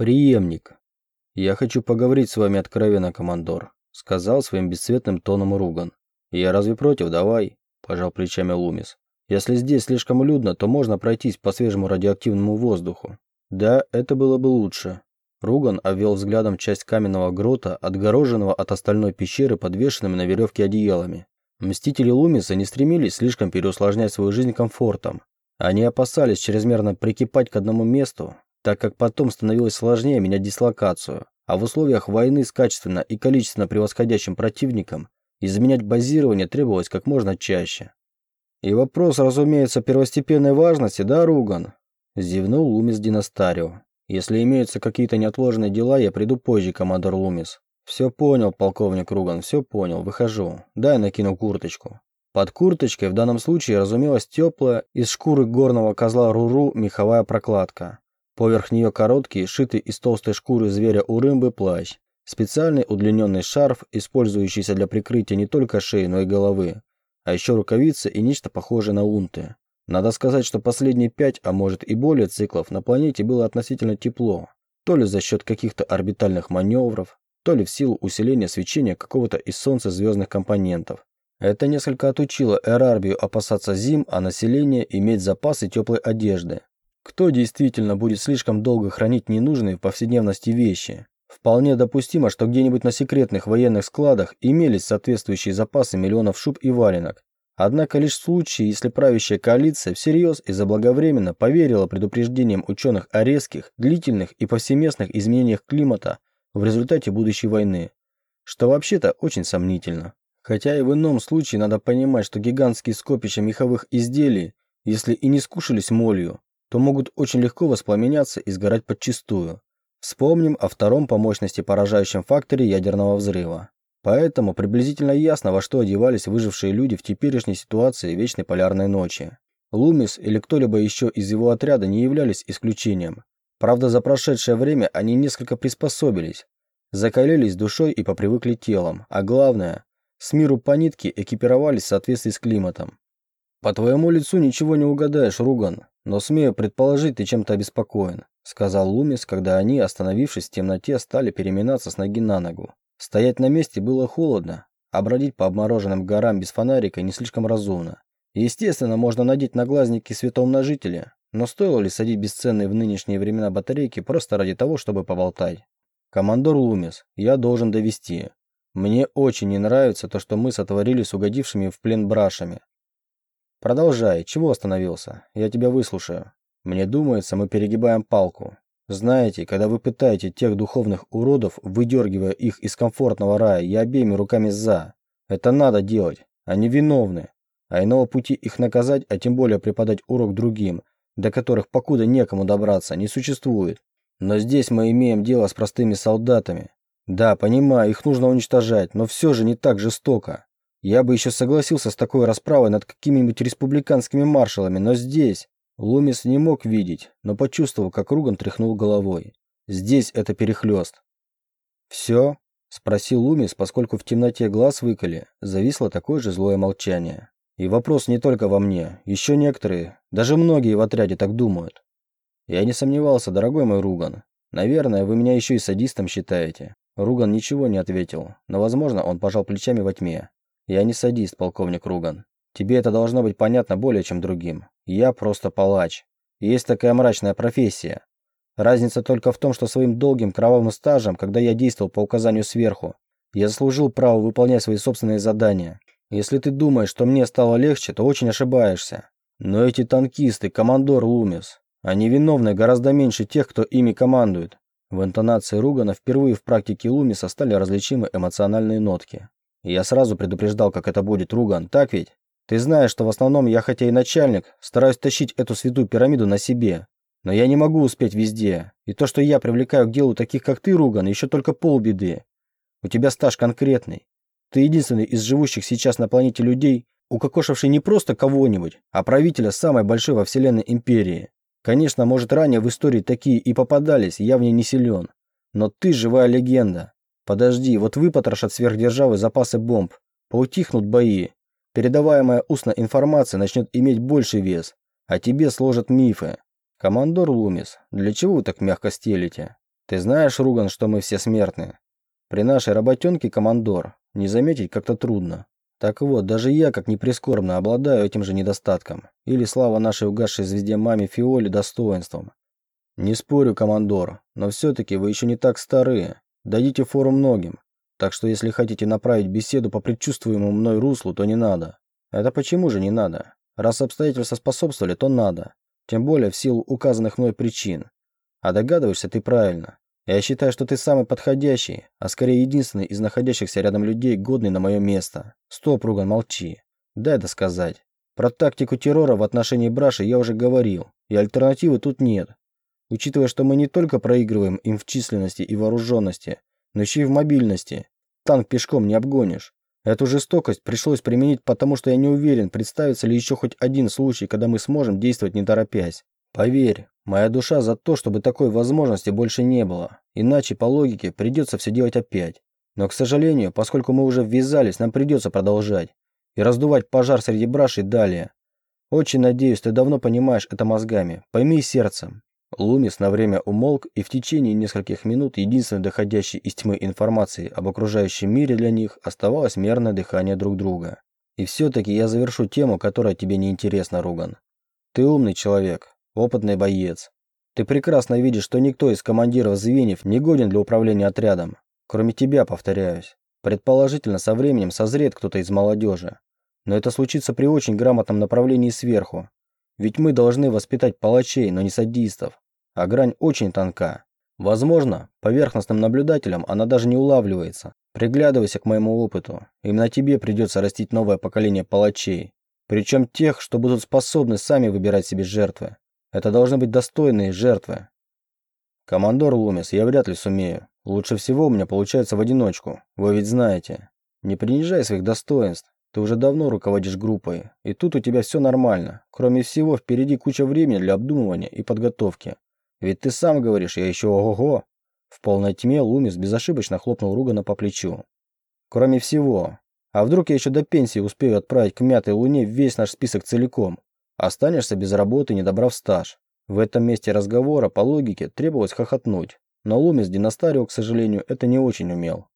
Приемник. Я хочу поговорить с вами откровенно, командор, сказал своим бесцветным тоном Руган. Я разве против? Давай, пожал плечами Лумис. Если здесь слишком людно, то можно пройтись по свежему радиоактивному воздуху. Да, это было бы лучше. Руган обвел взглядом часть каменного грота, отгороженного от остальной пещеры подвешенными на веревке одеялами. Мстители Лумиса не стремились слишком переусложнять свою жизнь комфортом. Они опасались чрезмерно прикипать к одному месту, так как потом становилось сложнее менять дислокацию, а в условиях войны с качественно и количественно превосходящим противником изменять базирование требовалось как можно чаще. И вопрос, разумеется, первостепенной важности, да, Руган? Зевнул Лумис Династарио. Если имеются какие-то неотложные дела, я приду позже, командор Лумис. Все понял, полковник Руган, все понял, выхожу. Дай накину курточку. Под курточкой в данном случае разумелась теплая из шкуры горного козла Руру меховая прокладка. Поверх нее короткий, шитый из толстой шкуры зверя Урымбы плащ. Специальный удлиненный шарф, использующийся для прикрытия не только шеи, но и головы. А еще рукавицы и нечто похожее на унты. Надо сказать, что последние пять, а может и более циклов на планете было относительно тепло. То ли за счет каких-то орбитальных маневров, то ли в силу усиления свечения какого-то из Солнца звездных компонентов. Это несколько отучило Эрарбию опасаться зим, а население иметь запасы теплой одежды. Кто действительно будет слишком долго хранить ненужные в повседневности вещи? Вполне допустимо, что где-нибудь на секретных военных складах имелись соответствующие запасы миллионов шуб и валенок. Однако лишь в случае, если правящая коалиция всерьез и заблаговременно поверила предупреждениям ученых о резких, длительных и повсеместных изменениях климата в результате будущей войны, что вообще-то очень сомнительно. Хотя и в ином случае надо понимать, что гигантские скопища меховых изделий, если и не скушались молью, то могут очень легко воспламеняться и сгорать подчистую. Вспомним о втором по мощности поражающем факторе ядерного взрыва. Поэтому приблизительно ясно, во что одевались выжившие люди в теперешней ситуации вечной полярной ночи. Лумис или кто-либо еще из его отряда не являлись исключением. Правда, за прошедшее время они несколько приспособились, закалились душой и попривыкли телом, а главное, с миру по нитке экипировались в соответствии с климатом. «По твоему лицу ничего не угадаешь, Руган, но смею предположить, ты чем-то обеспокоен», сказал Лумис, когда они, остановившись в темноте, стали переминаться с ноги на ногу. Стоять на месте было холодно, а бродить по обмороженным горам без фонарика не слишком разумно. Естественно, можно надеть наглазники светоумножителя, но стоило ли садить бесценные в нынешние времена батарейки просто ради того, чтобы поболтать? Командор Лумис, я должен довести. Мне очень не нравится то, что мы сотворили с угодившими в плен брашами. Продолжай. Чего остановился? Я тебя выслушаю. Мне думается, мы перегибаем палку. Знаете, когда вы пытаете тех духовных уродов, выдергивая их из комфортного рая, я обеими руками за. Это надо делать. Они виновны. А иного пути их наказать, а тем более преподать урок другим, до которых покуда некому добраться, не существует. Но здесь мы имеем дело с простыми солдатами. Да, понимаю, их нужно уничтожать, но все же не так жестоко. Я бы еще согласился с такой расправой над какими-нибудь республиканскими маршалами, но здесь... Лумис не мог видеть, но почувствовал, как Руган тряхнул головой. Здесь это перехлест. «Все?» – спросил Лумис, поскольку в темноте глаз выколи, зависло такое же злое молчание. И вопрос не только во мне. Еще некоторые, даже многие в отряде так думают. Я не сомневался, дорогой мой Руган. Наверное, вы меня еще и садистом считаете. Руган ничего не ответил, но, возможно, он пожал плечами во тьме. Я не садист, полковник Руган. Тебе это должно быть понятно более чем другим. Я просто палач. Есть такая мрачная профессия. Разница только в том, что своим долгим кровавым стажем, когда я действовал по указанию сверху, я заслужил право выполнять свои собственные задания. Если ты думаешь, что мне стало легче, то очень ошибаешься. Но эти танкисты, командор Лумис, они виновны гораздо меньше тех, кто ими командует. В интонации Ругана впервые в практике Лумиса стали различимы эмоциональные нотки. Я сразу предупреждал, как это будет, Руган, так ведь? Ты знаешь, что в основном я, хотя и начальник, стараюсь тащить эту святую пирамиду на себе. Но я не могу успеть везде. И то, что я привлекаю к делу таких, как ты, Руган, еще только полбеды. У тебя стаж конкретный. Ты единственный из живущих сейчас на планете людей, укокошивший не просто кого-нибудь, а правителя самой большой во вселенной империи. Конечно, может, ранее в истории такие и попадались, я в ней не силен. Но ты живая легенда. Подожди, вот выпотрошат сверхдержавы запасы бомб, поутихнут бои, передаваемая устно информация начнет иметь больший вес, а тебе сложат мифы. Командор Лумис, для чего вы так мягко стелите? Ты знаешь, Руган, что мы все смертны? При нашей работенке, командор, не заметить как-то трудно. Так вот, даже я, как ни обладаю этим же недостатком. Или слава нашей угасшей звезде маме Фиоле достоинством. Не спорю, командор, но все-таки вы еще не так стары. Дадите фору многим. Так что если хотите направить беседу по предчувствуемому мной руслу, то не надо. Это почему же не надо? Раз обстоятельства способствовали, то надо. Тем более в силу указанных мной причин. А догадываешься ты правильно. Я считаю, что ты самый подходящий, а скорее единственный из находящихся рядом людей, годный на мое место. Стоп, Руган, молчи. Дай досказать. Про тактику террора в отношении Браши я уже говорил, и альтернативы тут нет. Учитывая, что мы не только проигрываем им в численности и вооруженности, но еще и в мобильности. Танк пешком не обгонишь. Эту жестокость пришлось применить, потому что я не уверен, представится ли еще хоть один случай, когда мы сможем действовать не торопясь. Поверь, моя душа за то, чтобы такой возможности больше не было. Иначе, по логике, придется все делать опять. Но, к сожалению, поскольку мы уже ввязались, нам придется продолжать. И раздувать пожар среди брашей далее. Очень надеюсь, ты давно понимаешь это мозгами. Пойми сердцем. Лумис на время умолк, и в течение нескольких минут единственной доходящей из тьмы информации об окружающем мире для них оставалось мерное дыхание друг друга. И все-таки я завершу тему, которая тебе не интересна, Руган. Ты умный человек, опытный боец. Ты прекрасно видишь, что никто из командиров звеньев не годен для управления отрядом. Кроме тебя, повторяюсь. Предположительно, со временем созреет кто-то из молодежи. Но это случится при очень грамотном направлении сверху. Ведь мы должны воспитать палачей, но не садистов. А грань очень тонка. Возможно, поверхностным наблюдателям она даже не улавливается. Приглядывайся к моему опыту. Именно тебе придется растить новое поколение палачей. Причем тех, что будут способны сами выбирать себе жертвы. Это должны быть достойные жертвы. Командор Лумис, я вряд ли сумею. Лучше всего у меня получается в одиночку. Вы ведь знаете. Не принижай своих достоинств. Ты уже давно руководишь группой, и тут у тебя все нормально. Кроме всего, впереди куча времени для обдумывания и подготовки. Ведь ты сам говоришь, я еще ого-го. В полной тьме Лумис безошибочно хлопнул Ругана по плечу. Кроме всего. А вдруг я еще до пенсии успею отправить к мятой луне весь наш список целиком? Останешься без работы, не добрав стаж. В этом месте разговора, по логике, требовалось хохотнуть. Но Лумис Диностарио, к сожалению, это не очень умел.